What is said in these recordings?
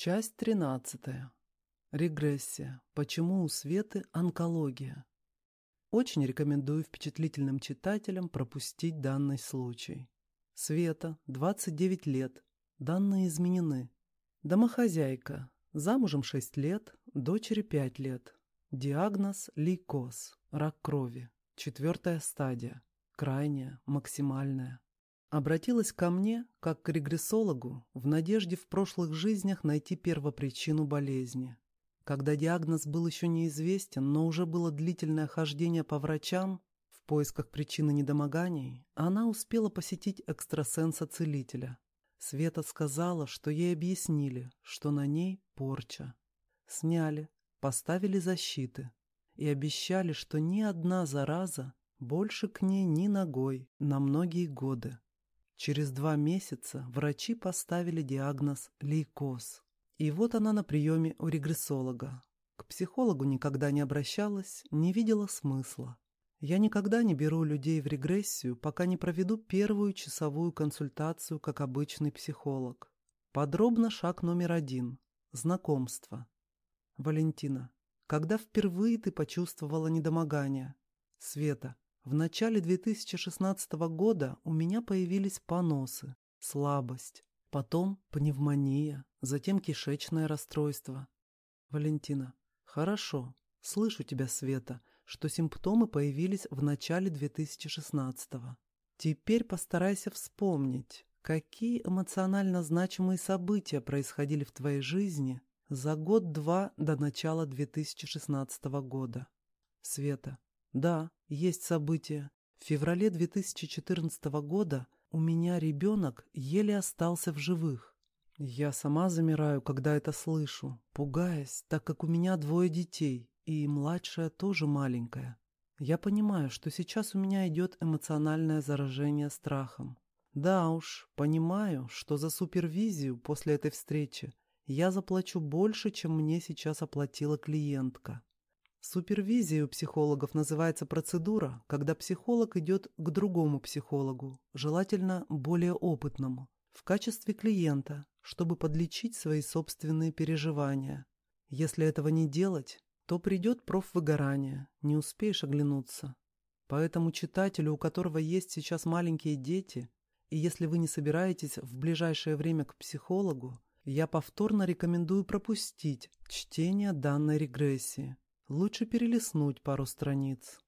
Часть тринадцатая. Регрессия. Почему у Светы онкология? Очень рекомендую впечатлительным читателям пропустить данный случай. Света, 29 лет. Данные изменены. Домохозяйка. Замужем 6 лет, дочери 5 лет. Диагноз – лейкоз, рак крови. Четвертая стадия. Крайняя, максимальная. Обратилась ко мне, как к регрессологу, в надежде в прошлых жизнях найти первопричину болезни. Когда диагноз был еще неизвестен, но уже было длительное хождение по врачам в поисках причины недомоганий, она успела посетить экстрасенса-целителя. Света сказала, что ей объяснили, что на ней порча. Сняли, поставили защиты и обещали, что ни одна зараза больше к ней ни ногой на многие годы. Через два месяца врачи поставили диагноз лейкоз. И вот она на приеме у регрессолога. К психологу никогда не обращалась, не видела смысла. Я никогда не беру людей в регрессию, пока не проведу первую часовую консультацию как обычный психолог. Подробно шаг номер один – знакомство. Валентина, когда впервые ты почувствовала недомогание? Света, в начале 2016 года у меня появились поносы, слабость, потом пневмония, затем кишечное расстройство. Валентина. Хорошо. Слышу тебя, Света, что симптомы появились в начале 2016 -го. Теперь постарайся вспомнить, какие эмоционально значимые события происходили в твоей жизни за год-два до начала 2016 года. Света. Да, есть события. В феврале 2014 года у меня ребенок еле остался в живых. Я сама замираю, когда это слышу, пугаясь, так как у меня двое детей, и младшая тоже маленькая. Я понимаю, что сейчас у меня идет эмоциональное заражение страхом. Да уж, понимаю, что за супервизию после этой встречи я заплачу больше, чем мне сейчас оплатила клиентка. Супервизией у психологов называется процедура, когда психолог идет к другому психологу, желательно более опытному, в качестве клиента, чтобы подлечить свои собственные переживания. Если этого не делать, то придет профвыгорание, не успеешь оглянуться. Поэтому читателю, у которого есть сейчас маленькие дети, и если вы не собираетесь в ближайшее время к психологу, я повторно рекомендую пропустить чтение данной регрессии. Лучше перелистнуть пару страниц.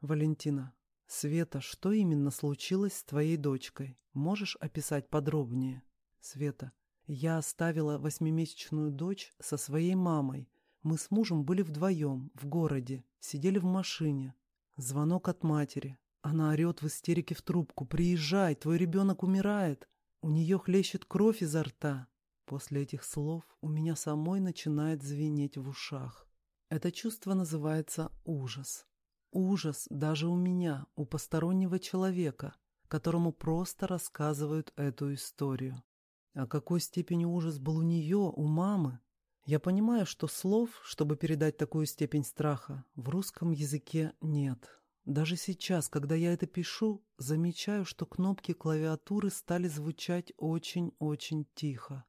Валентина. Света, что именно случилось с твоей дочкой? Можешь описать подробнее? Света. Я оставила восьмимесячную дочь со своей мамой. Мы с мужем были вдвоем, в городе, сидели в машине. Звонок от матери. Она орет в истерике в трубку. «Приезжай, твой ребенок умирает!» У нее хлещет кровь изо рта. После этих слов у меня самой начинает звенеть в ушах. Это чувство называется ужас. Ужас даже у меня, у постороннего человека, которому просто рассказывают эту историю. А какой степени ужас был у нее, у мамы? Я понимаю, что слов, чтобы передать такую степень страха, в русском языке нет. Даже сейчас, когда я это пишу, замечаю, что кнопки клавиатуры стали звучать очень-очень тихо.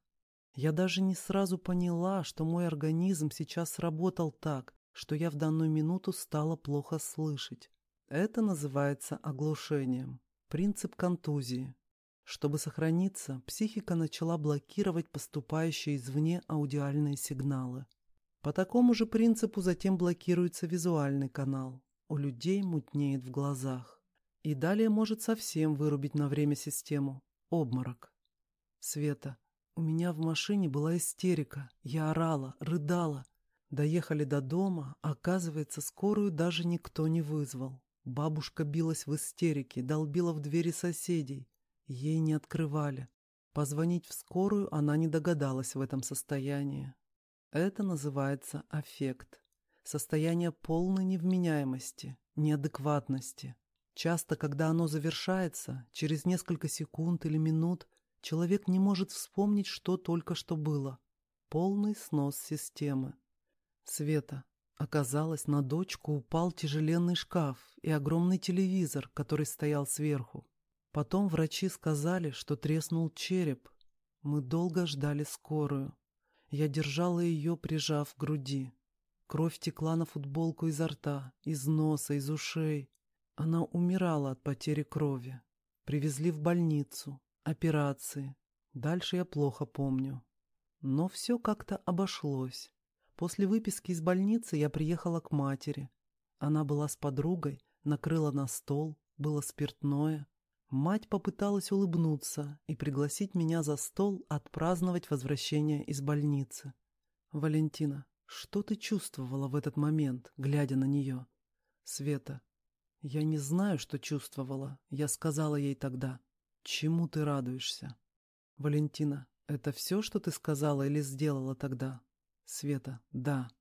Я даже не сразу поняла, что мой организм сейчас работал так, что я в данную минуту стала плохо слышать. Это называется оглушением. Принцип контузии. Чтобы сохраниться, психика начала блокировать поступающие извне аудиальные сигналы. По такому же принципу затем блокируется визуальный канал. У людей мутнеет в глазах. И далее может совсем вырубить на время систему. Обморок. Света. У меня в машине была истерика. Я орала, рыдала. Доехали до дома, оказывается, скорую даже никто не вызвал. Бабушка билась в истерике, долбила в двери соседей. Ей не открывали. Позвонить в скорую она не догадалась в этом состоянии. Это называется аффект. Состояние полной невменяемости, неадекватности. Часто, когда оно завершается, через несколько секунд или минут Человек не может вспомнить, что только что было. Полный снос системы. Света. Оказалось, на дочку упал тяжеленный шкаф и огромный телевизор, который стоял сверху. Потом врачи сказали, что треснул череп. Мы долго ждали скорую. Я держала ее, прижав к груди. Кровь текла на футболку изо рта, из носа, из ушей. Она умирала от потери крови. Привезли в больницу. Операции. Дальше я плохо помню. Но все как-то обошлось. После выписки из больницы я приехала к матери. Она была с подругой, накрыла на стол, было спиртное. Мать попыталась улыбнуться и пригласить меня за стол отпраздновать возвращение из больницы. «Валентина, что ты чувствовала в этот момент, глядя на нее?» «Света, я не знаю, что чувствовала. Я сказала ей тогда. Чему ты радуешься?» «Валентина, это все, что ты сказала или сделала тогда?» «Света, да».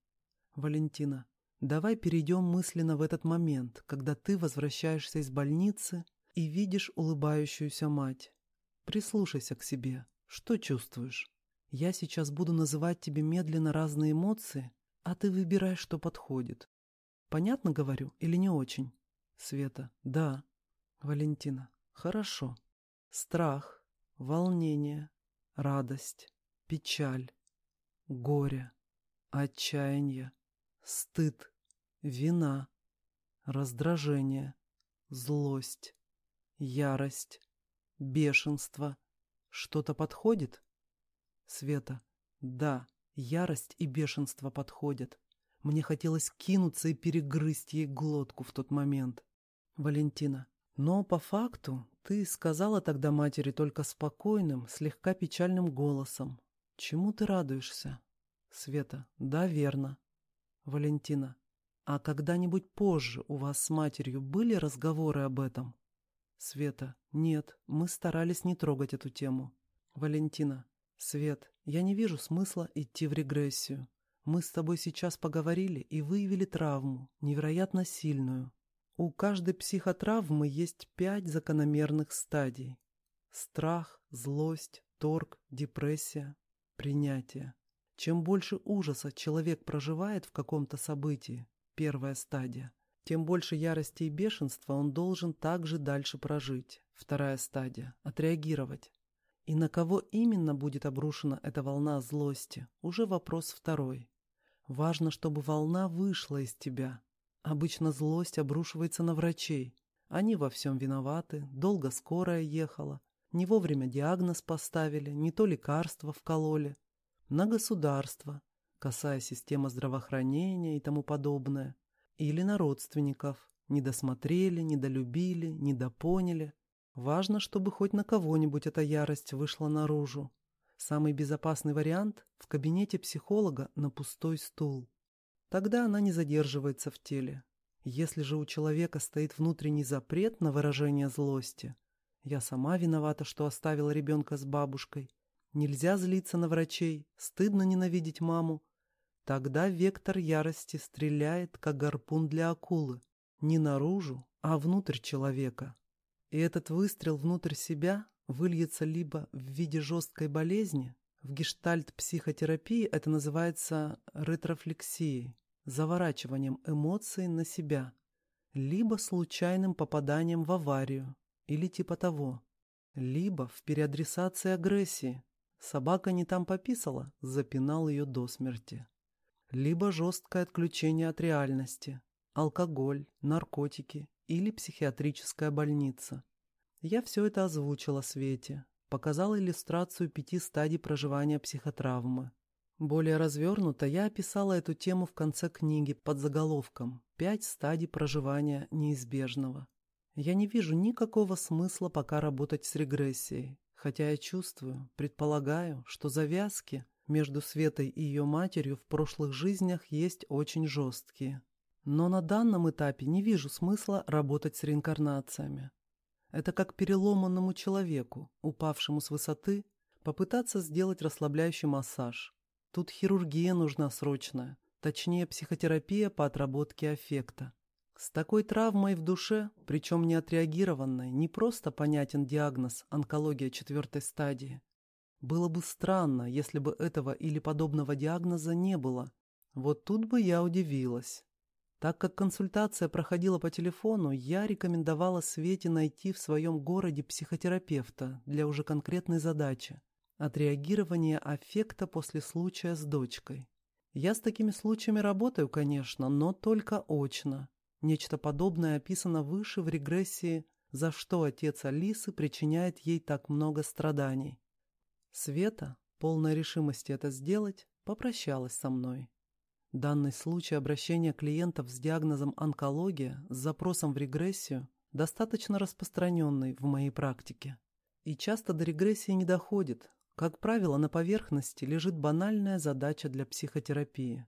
«Валентина, давай перейдем мысленно в этот момент, когда ты возвращаешься из больницы и видишь улыбающуюся мать. Прислушайся к себе. Что чувствуешь? Я сейчас буду называть тебе медленно разные эмоции, а ты выбирай, что подходит. Понятно говорю или не очень? Света. Да. Валентина. Хорошо. Страх, волнение, радость, печаль, горе, отчаяние, стыд, вина, раздражение, злость, ярость, бешенство. Что-то подходит? Света. Да, ярость и бешенство подходят. Мне хотелось кинуться и перегрызть ей глотку в тот момент. Валентина. Но по факту ты сказала тогда матери только спокойным, слегка печальным голосом. Чему ты радуешься? Света. Да, верно. Валентина. А когда-нибудь позже у вас с матерью были разговоры об этом? Света. Нет, мы старались не трогать эту тему. Валентина. Свет, я не вижу смысла идти в регрессию. Мы с тобой сейчас поговорили и выявили травму, невероятно сильную. У каждой психотравмы есть пять закономерных стадий. Страх, злость, торг, депрессия, принятие. Чем больше ужаса человек проживает в каком-то событии, первая стадия – тем больше ярости и бешенства он должен также дальше прожить. Вторая стадия – отреагировать. И на кого именно будет обрушена эта волна злости – уже вопрос второй. Важно, чтобы волна вышла из тебя. Обычно злость обрушивается на врачей. Они во всем виноваты, долго скорая ехала, не вовремя диагноз поставили, не то лекарство вкололи. На государство, касая системы здравоохранения и тому подобное. Или на родственников. Не досмотрели, недолюбили, недопоняли. Важно, чтобы хоть на кого-нибудь эта ярость вышла наружу. Самый безопасный вариант – в кабинете психолога на пустой стул. Тогда она не задерживается в теле. Если же у человека стоит внутренний запрет на выражение злости, я сама виновата, что оставила ребенка с бабушкой, нельзя злиться на врачей, стыдно ненавидеть маму, Тогда вектор ярости стреляет, как гарпун для акулы, не наружу, а внутрь человека. И этот выстрел внутрь себя выльется либо в виде жесткой болезни, в гештальт-психотерапии это называется ретрофлексией, заворачиванием эмоций на себя, либо случайным попаданием в аварию или типа того, либо в переадресации агрессии. Собака не там пописала, запинал ее до смерти либо жесткое отключение от реальности, алкоголь, наркотики или психиатрическая больница. Я все это озвучила Свете, показала иллюстрацию пяти стадий проживания психотравмы. Более развернуто я описала эту тему в конце книги под заголовком «Пять стадий проживания неизбежного». Я не вижу никакого смысла пока работать с регрессией, хотя я чувствую, предполагаю, что завязки между Светой и ее матерью в прошлых жизнях есть очень жесткие. Но на данном этапе не вижу смысла работать с реинкарнациями. Это как переломанному человеку, упавшему с высоты, попытаться сделать расслабляющий массаж. Тут хирургия нужна срочная, точнее психотерапия по отработке аффекта. С такой травмой в душе, причем не отреагированной, не просто понятен диагноз онкология четвертой стадии, было бы странно, если бы этого или подобного диагноза не было. Вот тут бы я удивилась. Так как консультация проходила по телефону, я рекомендовала Свете найти в своем городе психотерапевта для уже конкретной задачи. Отреагирование аффекта после случая с дочкой. Я с такими случаями работаю, конечно, но только очно. Нечто подобное описано выше в регрессии «За что отец Алисы причиняет ей так много страданий?». Света, полная решимости это сделать, попрощалась со мной. Данный случай обращения клиентов с диагнозом онкология с запросом в регрессию достаточно распространенный в моей практике. И часто до регрессии не доходит. Как правило, на поверхности лежит банальная задача для психотерапии.